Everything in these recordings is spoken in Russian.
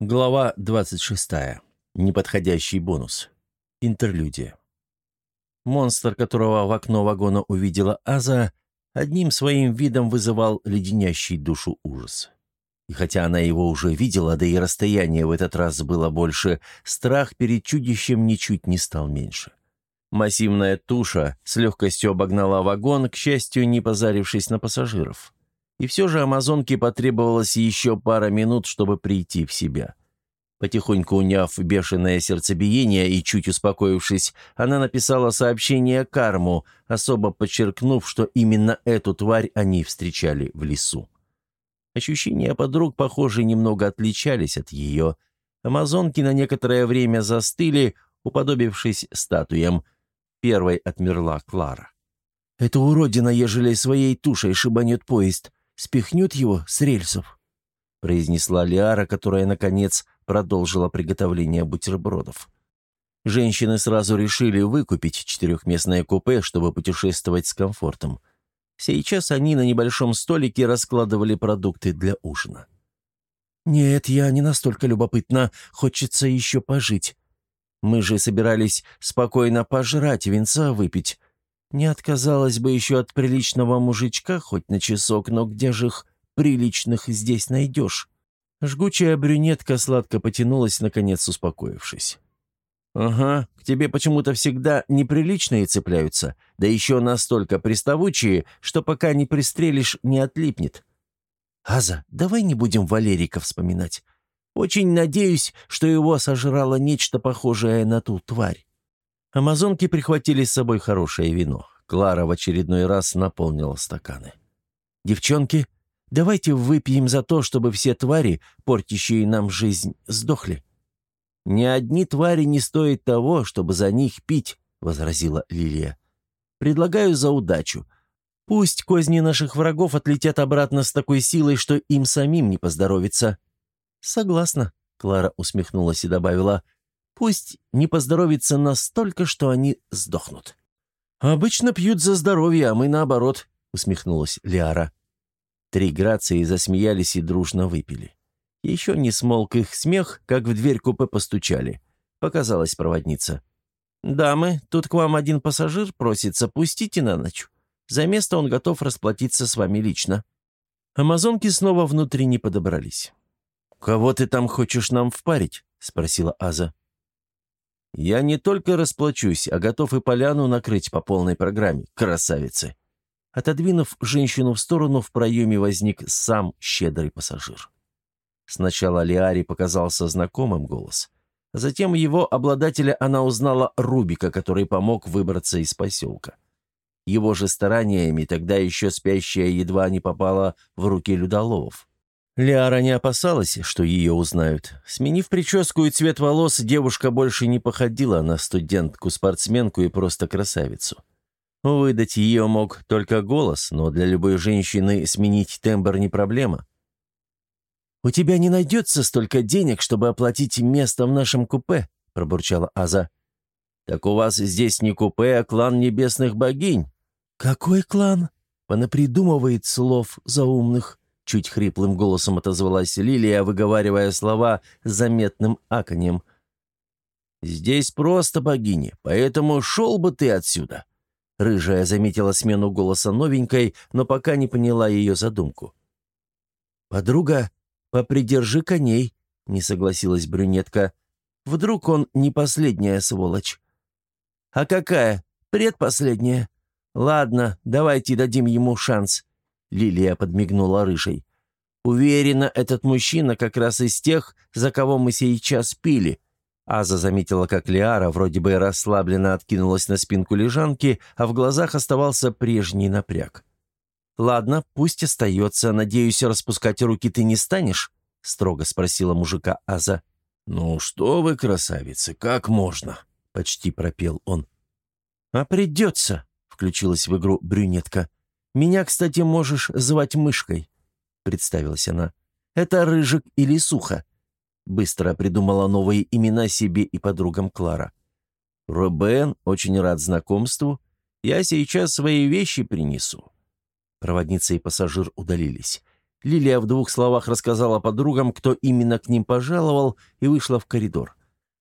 Глава 26. Неподходящий бонус. Интерлюдия. Монстр, которого в окно вагона увидела Аза, одним своим видом вызывал леденящий душу ужас. И хотя она его уже видела, да и расстояние в этот раз было больше, страх перед чудищем ничуть не стал меньше. Массивная туша с легкостью обогнала вагон, к счастью, не позарившись на пассажиров. И все же амазонке потребовалось еще пара минут, чтобы прийти в себя. Потихоньку уняв бешеное сердцебиение и чуть успокоившись, она написала сообщение Карму, особо подчеркнув, что именно эту тварь они встречали в лесу. Ощущения подруг, похоже, немного отличались от ее. Амазонки на некоторое время застыли, уподобившись статуям. Первой отмерла Клара. «Это уродина, ежели своей тушей шибанет поезд спихнет его с рельсов», — произнесла Лиара, которая, наконец, продолжила приготовление бутербродов. Женщины сразу решили выкупить четырехместное купе, чтобы путешествовать с комфортом. Сейчас они на небольшом столике раскладывали продукты для ужина. «Нет, я не настолько любопытна. Хочется еще пожить. Мы же собирались спокойно пожрать, венца выпить. Не отказалась бы еще от приличного мужичка хоть на часок, но где же их приличных здесь найдешь?» Жгучая брюнетка сладко потянулась, наконец успокоившись. «Ага, к тебе почему-то всегда неприличные цепляются, да еще настолько приставучие, что пока не пристрелишь, не отлипнет. Аза, давай не будем Валерика вспоминать. Очень надеюсь, что его сожрало нечто похожее на ту тварь. Амазонки прихватили с собой хорошее вино. Клара в очередной раз наполнила стаканы. «Девчонки, давайте выпьем за то, чтобы все твари, портящие нам жизнь, сдохли». «Ни одни твари не стоят того, чтобы за них пить», — возразила Лилия. «Предлагаю за удачу. Пусть козни наших врагов отлетят обратно с такой силой, что им самим не поздоровится». «Согласна», — Клара усмехнулась и добавила, — Пусть не поздоровится настолько, что они сдохнут. «Обычно пьют за здоровье, а мы наоборот», — усмехнулась Лиара. Три грации засмеялись и дружно выпили. Еще не смолк их смех, как в дверь купе постучали. Показалась проводница. «Дамы, тут к вам один пассажир просится, пустите на ночь. За место он готов расплатиться с вами лично». Амазонки снова внутренне подобрались. «Кого ты там хочешь нам впарить?» — спросила Аза. Я не только расплачусь, а готов и поляну накрыть по полной программе, красавицы. Отодвинув женщину в сторону, в проеме возник сам щедрый пассажир. Сначала Лиаре показался знакомым голос. Затем его обладателя она узнала Рубика, который помог выбраться из поселка. Его же стараниями тогда еще спящая едва не попала в руки людоловов. Лиара не опасалась, что ее узнают. Сменив прическу и цвет волос, девушка больше не походила на студентку-спортсменку и просто красавицу. Выдать ее мог только голос, но для любой женщины сменить тембр не проблема. «У тебя не найдется столько денег, чтобы оплатить место в нашем купе», — пробурчала Аза. «Так у вас здесь не купе, а клан небесных богинь». «Какой клан?» — понапридумывает слов заумных. Чуть хриплым голосом отозвалась Лилия, выговаривая слова заметным аканьем. «Здесь просто богини, поэтому шел бы ты отсюда!» Рыжая заметила смену голоса новенькой, но пока не поняла ее задумку. «Подруга, попридержи коней», — не согласилась брюнетка. «Вдруг он не последняя сволочь?» «А какая? Предпоследняя. Ладно, давайте дадим ему шанс. Лилия подмигнула рыжей. «Уверена, этот мужчина как раз из тех, за кого мы сейчас пили». Аза заметила, как Лиара вроде бы расслабленно откинулась на спинку лежанки, а в глазах оставался прежний напряг. «Ладно, пусть остается. Надеюсь, распускать руки ты не станешь?» — строго спросила мужика Аза. «Ну что вы, красавицы, как можно?» — почти пропел он. «А придется», — включилась в игру брюнетка. «Меня, кстати, можешь звать мышкой», — представилась она. «Это Рыжик или Суха». Быстро придумала новые имена себе и подругам Клара. «Робен, очень рад знакомству. Я сейчас свои вещи принесу». Проводница и пассажир удалились. Лилия в двух словах рассказала подругам, кто именно к ним пожаловал, и вышла в коридор.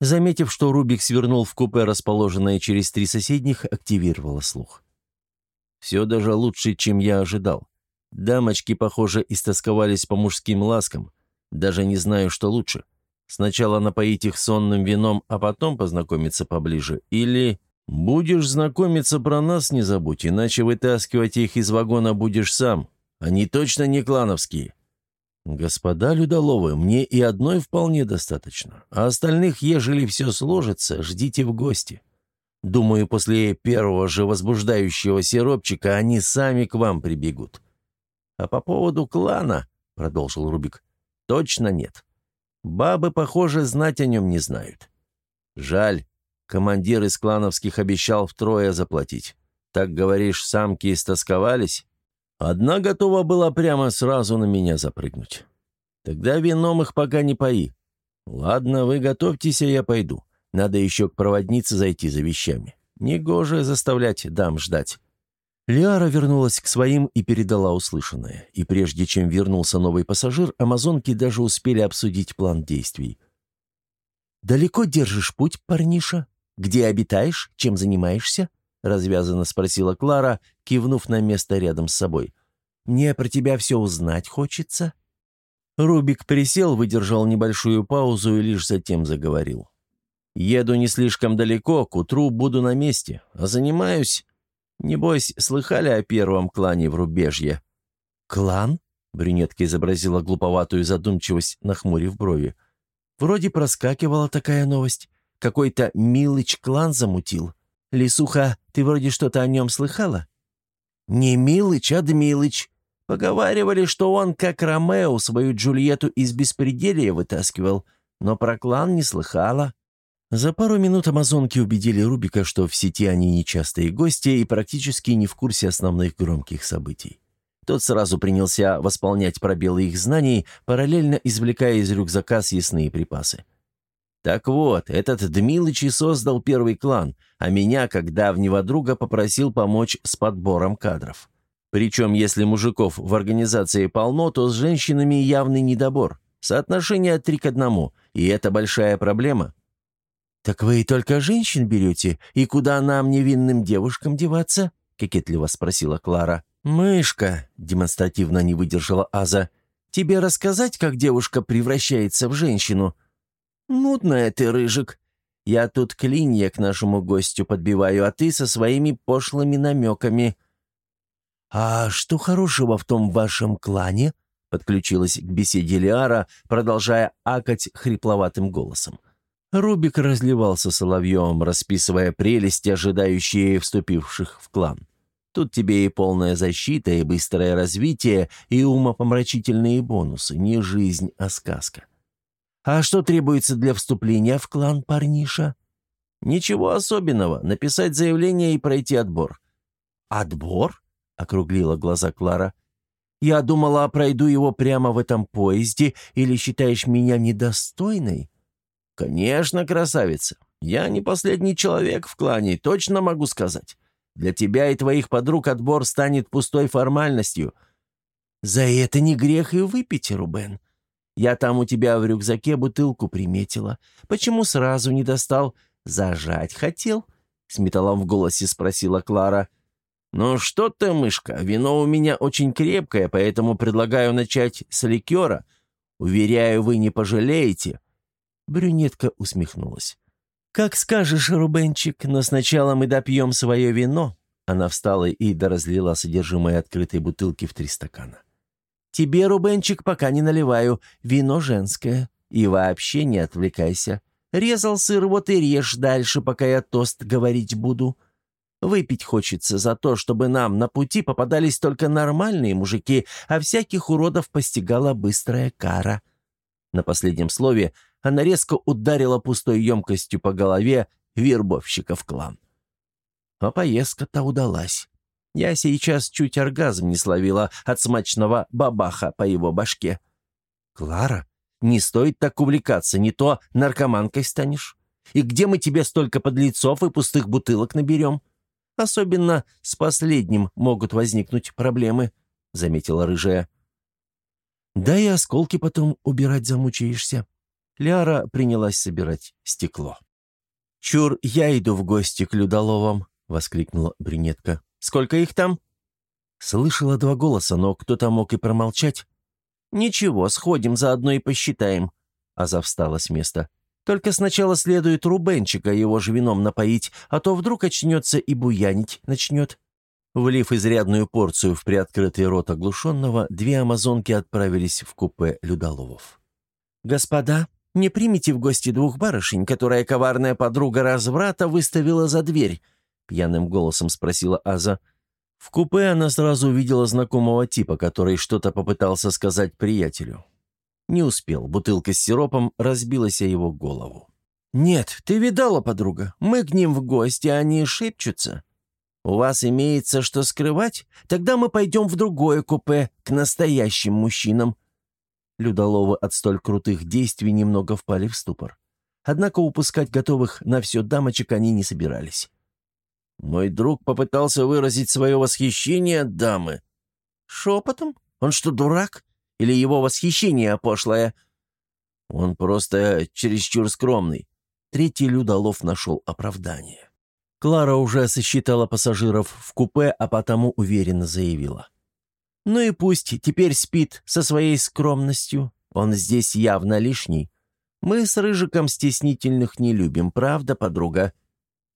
Заметив, что Рубик свернул в купе, расположенное через три соседних, активировала слух. «Все даже лучше, чем я ожидал. Дамочки, похоже, истосковались по мужским ласкам. Даже не знаю, что лучше. Сначала напоить их сонным вином, а потом познакомиться поближе. Или будешь знакомиться про нас, не забудь, иначе вытаскивать их из вагона будешь сам. Они точно не клановские. Господа Людоловы, мне и одной вполне достаточно. А остальных, ежели все сложится, ждите в гости. Думаю, после первого же возбуждающего сиропчика они сами к вам прибегут. А по поводу клана, — продолжил Рубик, — точно нет. Бабы, похоже, знать о нем не знают. Жаль, командир из клановских обещал втрое заплатить. Так, говоришь, самки истосковались? Одна готова была прямо сразу на меня запрыгнуть. Тогда вином их пока не пои. Ладно, вы готовьтесь, а я пойду. Надо еще к проводнице зайти за вещами. Негоже заставлять дам ждать. Лиара вернулась к своим и передала услышанное. И прежде чем вернулся новый пассажир, амазонки даже успели обсудить план действий. «Далеко держишь путь, парниша? Где обитаешь? Чем занимаешься?» — развязанно спросила Клара, кивнув на место рядом с собой. «Мне про тебя все узнать хочется». Рубик присел, выдержал небольшую паузу и лишь затем заговорил. «Еду не слишком далеко, к утру буду на месте, а занимаюсь Небось, слыхали о первом клане в рубежье?» «Клан?» — брюнетка изобразила глуповатую задумчивость, нахмурив брови. «Вроде проскакивала такая новость. Какой-то Милыч клан замутил. Лисуха, ты вроде что-то о нем слыхала?» «Не Милыч, а Дмилыч. Поговаривали, что он, как Ромео, свою Джульетту из беспределия вытаскивал, но про клан не слыхала». За пару минут амазонки убедили Рубика, что в сети они нечастые гости и практически не в курсе основных громких событий. Тот сразу принялся восполнять пробелы их знаний, параллельно извлекая из рюкзака съестные припасы. Так вот, этот Дмилыч и создал первый клан, а меня, как давнего друга, попросил помочь с подбором кадров. Причем, если мужиков в организации полно, то с женщинами явный недобор. Соотношение три к одному, и это большая проблема. «Так вы и только женщин берете? И куда нам, невинным девушкам, деваться?» — кокетливо спросила Клара. «Мышка», — демонстративно не выдержала Аза, — «тебе рассказать, как девушка превращается в женщину?» «Нудная ты, Рыжик. Я тут клинья к нашему гостю подбиваю, а ты со своими пошлыми намеками». «А что хорошего в том вашем клане?» — подключилась к беседе Лиара, продолжая акать хрипловатым голосом. Рубик разливался соловьем, расписывая прелести, ожидающие вступивших в клан. Тут тебе и полная защита, и быстрое развитие, и умопомрачительные бонусы. Не жизнь, а сказка. А что требуется для вступления в клан, парниша? Ничего особенного. Написать заявление и пройти отбор. Отбор? Округлила глаза Клара. Я думала, пройду его прямо в этом поезде, или считаешь меня недостойной? «Конечно, красавица. Я не последний человек в клане, точно могу сказать. Для тебя и твоих подруг отбор станет пустой формальностью. За это не грех и выпить, Рубен. Я там у тебя в рюкзаке бутылку приметила. Почему сразу не достал? Зажать хотел?» С металлом в голосе спросила Клара. «Ну что ты, мышка, вино у меня очень крепкое, поэтому предлагаю начать с ликера. Уверяю, вы не пожалеете». Брюнетка усмехнулась. «Как скажешь, Рубенчик, но сначала мы допьем свое вино». Она встала и доразлила содержимое открытой бутылки в три стакана. «Тебе, Рубенчик, пока не наливаю. Вино женское. И вообще не отвлекайся. Резал сыр, вот и режь дальше, пока я тост говорить буду. Выпить хочется за то, чтобы нам на пути попадались только нормальные мужики, а всяких уродов постигала быстрая кара». На последнем слове она резко ударила пустой емкостью по голове вербовщика в клан. А поездка-то удалась. Я сейчас чуть оргазм не словила от смачного бабаха по его башке. «Клара, не стоит так увлекаться, не то наркоманкой станешь. И где мы тебе столько подлецов и пустых бутылок наберем? Особенно с последним могут возникнуть проблемы», — заметила рыжая. Да и осколки потом убирать замучаешься. Ляра принялась собирать стекло. «Чур, я иду в гости к Людоловам», — воскликнула брюнетка. «Сколько их там?» Слышала два голоса, но кто-то мог и промолчать. «Ничего, сходим заодно и посчитаем». Аза встала с места. «Только сначала следует Рубенчика его же вином напоить, а то вдруг очнется и буянить начнет». Влив изрядную порцию в приоткрытый рот оглушенного, две амазонки отправились в купе Людоловов. «Господа, не примите в гости двух барышень, которая коварная подруга разврата выставила за дверь?» — пьяным голосом спросила Аза. В купе она сразу увидела знакомого типа, который что-то попытался сказать приятелю. Не успел, бутылка с сиропом разбилась о его голову. «Нет, ты видала, подруга, мы к ним в гости, а они шепчутся. У вас имеется что скрывать? Тогда мы пойдем в другое купе, к настоящим мужчинам». Людоловы от столь крутых действий немного впали в ступор. Однако упускать готовых на все дамочек они не собирались. Мой друг попытался выразить свое восхищение от дамы. Шепотом? Он что, дурак? Или его восхищение пошлое? Он просто чересчур скромный. Третий Людолов нашел оправдание. Клара уже сосчитала пассажиров в купе, а потому уверенно заявила. «Ну и пусть теперь спит со своей скромностью. Он здесь явно лишний. Мы с Рыжиком стеснительных не любим, правда, подруга?»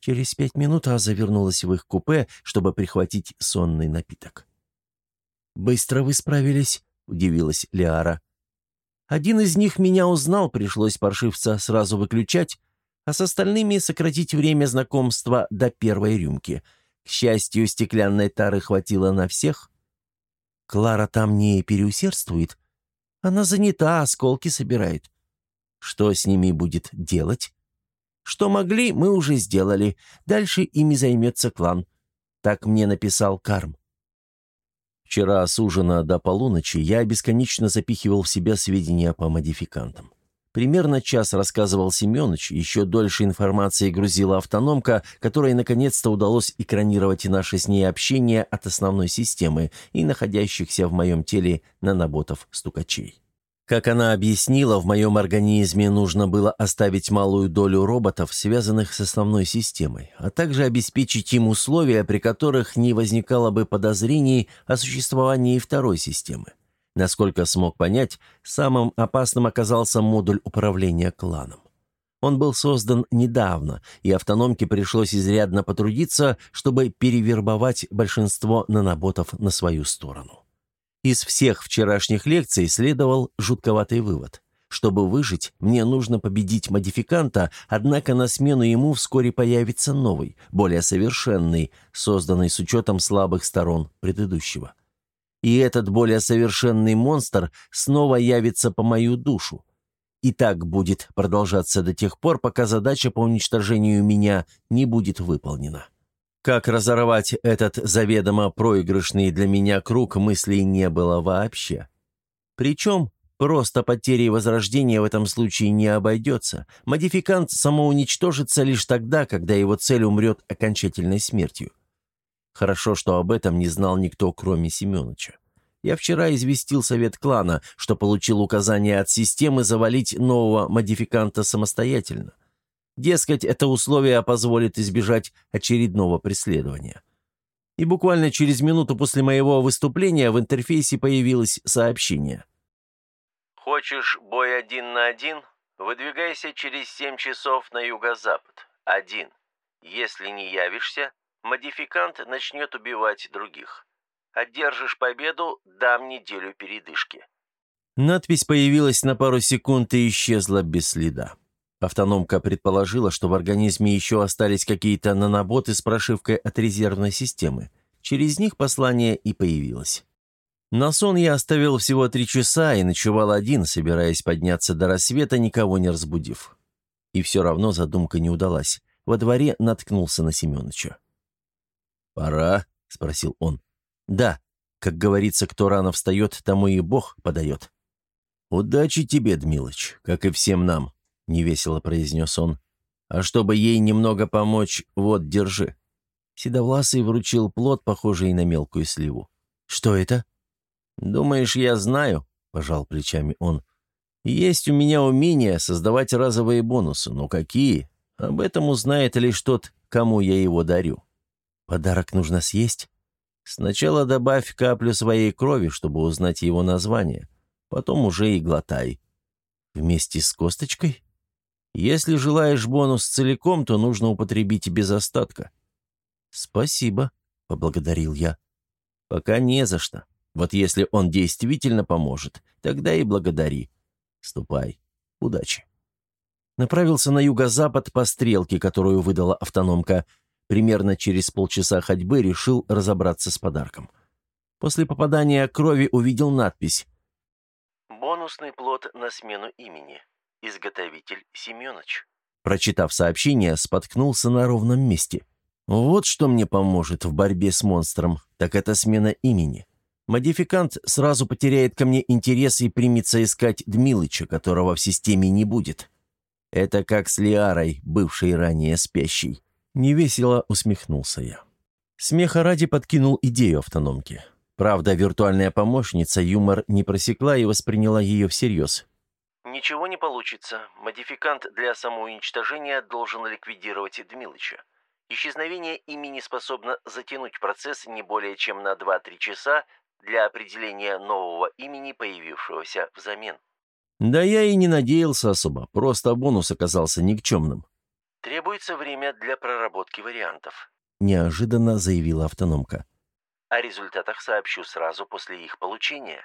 Через пять минут Аза вернулась в их купе, чтобы прихватить сонный напиток. «Быстро вы справились», — удивилась Лиара. «Один из них меня узнал, пришлось паршивца сразу выключать, а с остальными сократить время знакомства до первой рюмки. К счастью, стеклянной тары хватило на всех. Клара там не переусердствует. Она занята, осколки собирает. Что с ними будет делать? Что могли, мы уже сделали. Дальше ими займется клан. Так мне написал Карм. Вчера с ужина до полуночи я бесконечно запихивал в себя сведения по модификантам. Примерно час рассказывал Семенович, еще дольше информации грузила автономка, которой наконец-то удалось экранировать и наше с ней общение от основной системы и находящихся в моем теле наноботов-стукачей. Как она объяснила, в моем организме нужно было оставить малую долю роботов, связанных с основной системой, а также обеспечить им условия, при которых не возникало бы подозрений о существовании второй системы. Насколько смог понять, самым опасным оказался модуль управления кланом. Он был создан недавно, и автономке пришлось изрядно потрудиться, чтобы перевербовать большинство наноботов на свою сторону. Из всех вчерашних лекций следовал жутковатый вывод. Чтобы выжить, мне нужно победить модификанта, однако на смену ему вскоре появится новый, более совершенный, созданный с учетом слабых сторон предыдущего. И этот более совершенный монстр снова явится по мою душу. И так будет продолжаться до тех пор, пока задача по уничтожению меня не будет выполнена. Как разорвать этот заведомо проигрышный для меня круг мыслей не было вообще. Причем просто потерей возрождения в этом случае не обойдется. Модификант самоуничтожится лишь тогда, когда его цель умрет окончательной смертью. Хорошо, что об этом не знал никто, кроме Семеновича. Я вчера известил совет клана, что получил указание от системы завалить нового модификанта самостоятельно. Дескать, это условие позволит избежать очередного преследования. И буквально через минуту после моего выступления в интерфейсе появилось сообщение. «Хочешь бой один на один? Выдвигайся через семь часов на юго-запад. Один. Если не явишься, модификант начнет убивать других. Одержишь победу, дам неделю передышки». Надпись появилась на пару секунд и исчезла без следа. Автономка предположила, что в организме еще остались какие-то наноботы с прошивкой от резервной системы. Через них послание и появилось. На сон я оставил всего три часа и ночевал один, собираясь подняться до рассвета, никого не разбудив. И все равно задумка не удалась. Во дворе наткнулся на Семеновича. «Пора?» — спросил он. «Да. Как говорится, кто рано встает, тому и Бог подает». «Удачи тебе, Дмилыч, как и всем нам», — невесело произнес он. «А чтобы ей немного помочь, вот, держи». Седовласый вручил плод, похожий на мелкую сливу. «Что это?» «Думаешь, я знаю?» — пожал плечами он. «Есть у меня умение создавать разовые бонусы, но какие? Об этом узнает лишь тот, кому я его дарю. Подарок нужно съесть? Сначала добавь каплю своей крови, чтобы узнать его название. Потом уже и глотай. Вместе с косточкой? Если желаешь бонус целиком, то нужно употребить без остатка. «Спасибо», — поблагодарил я. «Пока не за что. Вот если он действительно поможет, тогда и благодари. Ступай. Удачи». Направился на юго-запад по стрелке, которую выдала автономка. Примерно через полчаса ходьбы решил разобраться с подарком. После попадания крови увидел надпись «Бонусный плод на смену имени. Изготовитель Семенович». Прочитав сообщение, споткнулся на ровном месте. Вот что мне поможет в борьбе с монстром, так это смена имени. Модификант сразу потеряет ко мне интерес и примется искать Дмилыча, которого в системе не будет. Это как с Лиарой, бывшей ранее спящей. Невесело усмехнулся я. Смеха ради подкинул идею автономки. Правда, виртуальная помощница юмор не просекла и восприняла ее всерьез. «Ничего не получится. Модификант для самоуничтожения должен ликвидировать Дмилыча. Исчезновение имени способно затянуть процесс не более чем на 2-3 часа для определения нового имени, появившегося взамен. Да я и не надеялся особо, просто бонус оказался никчемным. Требуется время для проработки вариантов. Неожиданно заявила автономка. О результатах сообщу сразу после их получения.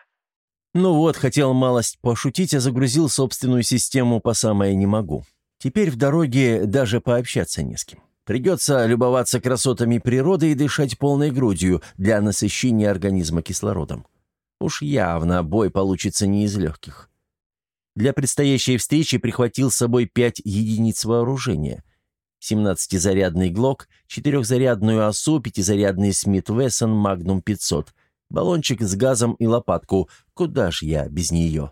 Ну вот, хотел малость пошутить, а загрузил собственную систему по самое не могу. Теперь в дороге даже пообщаться не с кем. Придется любоваться красотами природы и дышать полной грудью для насыщения организма кислородом. Уж явно бой получится не из легких. Для предстоящей встречи прихватил с собой пять единиц вооружения. 17-зарядный ГЛОК, 4-зарядную ОСУ, 5-зарядный Смит Вессон Магнум 500, баллончик с газом и лопатку. Куда ж я без нее?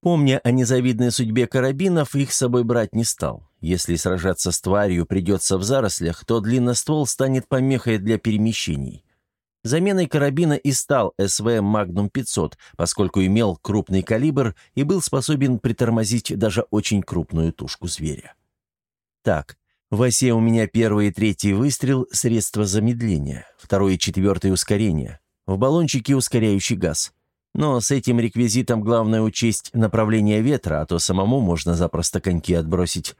Помня о незавидной судьбе карабинов, их с собой брать не стал. Если сражаться с тварью придется в зарослях, то длинноствол станет помехой для перемещений. Заменой карабина и стал СВ «Магнум 500», поскольку имел крупный калибр и был способен притормозить даже очень крупную тушку зверя. Так, в осе у меня первый и третий выстрел – средство замедления, второй и четвертый – ускорение, в баллончике ускоряющий газ – но с этим реквизитом главное учесть направление ветра, а то самому можно запросто коньки отбросить.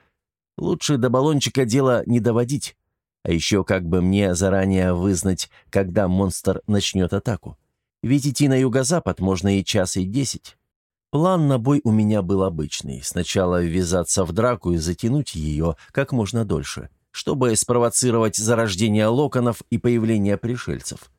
Лучше до баллончика дело не доводить. А еще как бы мне заранее вызнать, когда монстр начнет атаку. Ведь идти на юго-запад можно и час, и десять. План на бой у меня был обычный. Сначала ввязаться в драку и затянуть ее как можно дольше, чтобы спровоцировать зарождение локонов и появление пришельцев.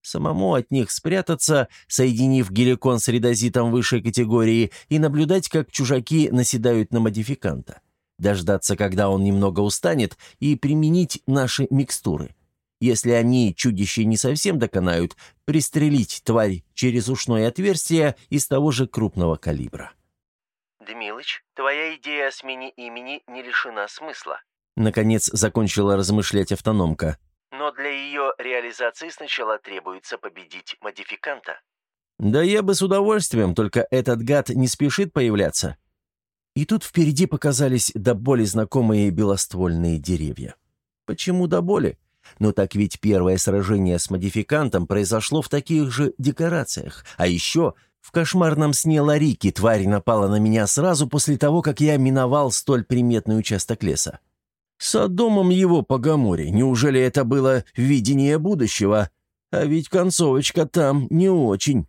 Самому от них спрятаться, соединив геликон с редозитом высшей категории, и наблюдать, как чужаки наседают на модификанта. Дождаться, когда он немного устанет, и применить наши микстуры. Если они чудище не совсем доконают, пристрелить тварь через ушное отверстие из того же крупного калибра. «Дмилыч, твоя идея о смене имени не лишена смысла», Наконец закончила размышлять автономка. Но для ее реализации сначала требуется победить модификанта. Да я бы с удовольствием, только этот гад не спешит появляться. И тут впереди показались до боли знакомые белоствольные деревья. Почему до боли? Но так ведь первое сражение с модификантом произошло в таких же декорациях. А еще в кошмарном сне Ларики тварь напала на меня сразу после того, как я миновал столь приметный участок леса. Содомом его по Гаморе. Неужели это было видение будущего? А ведь концовочка там не очень.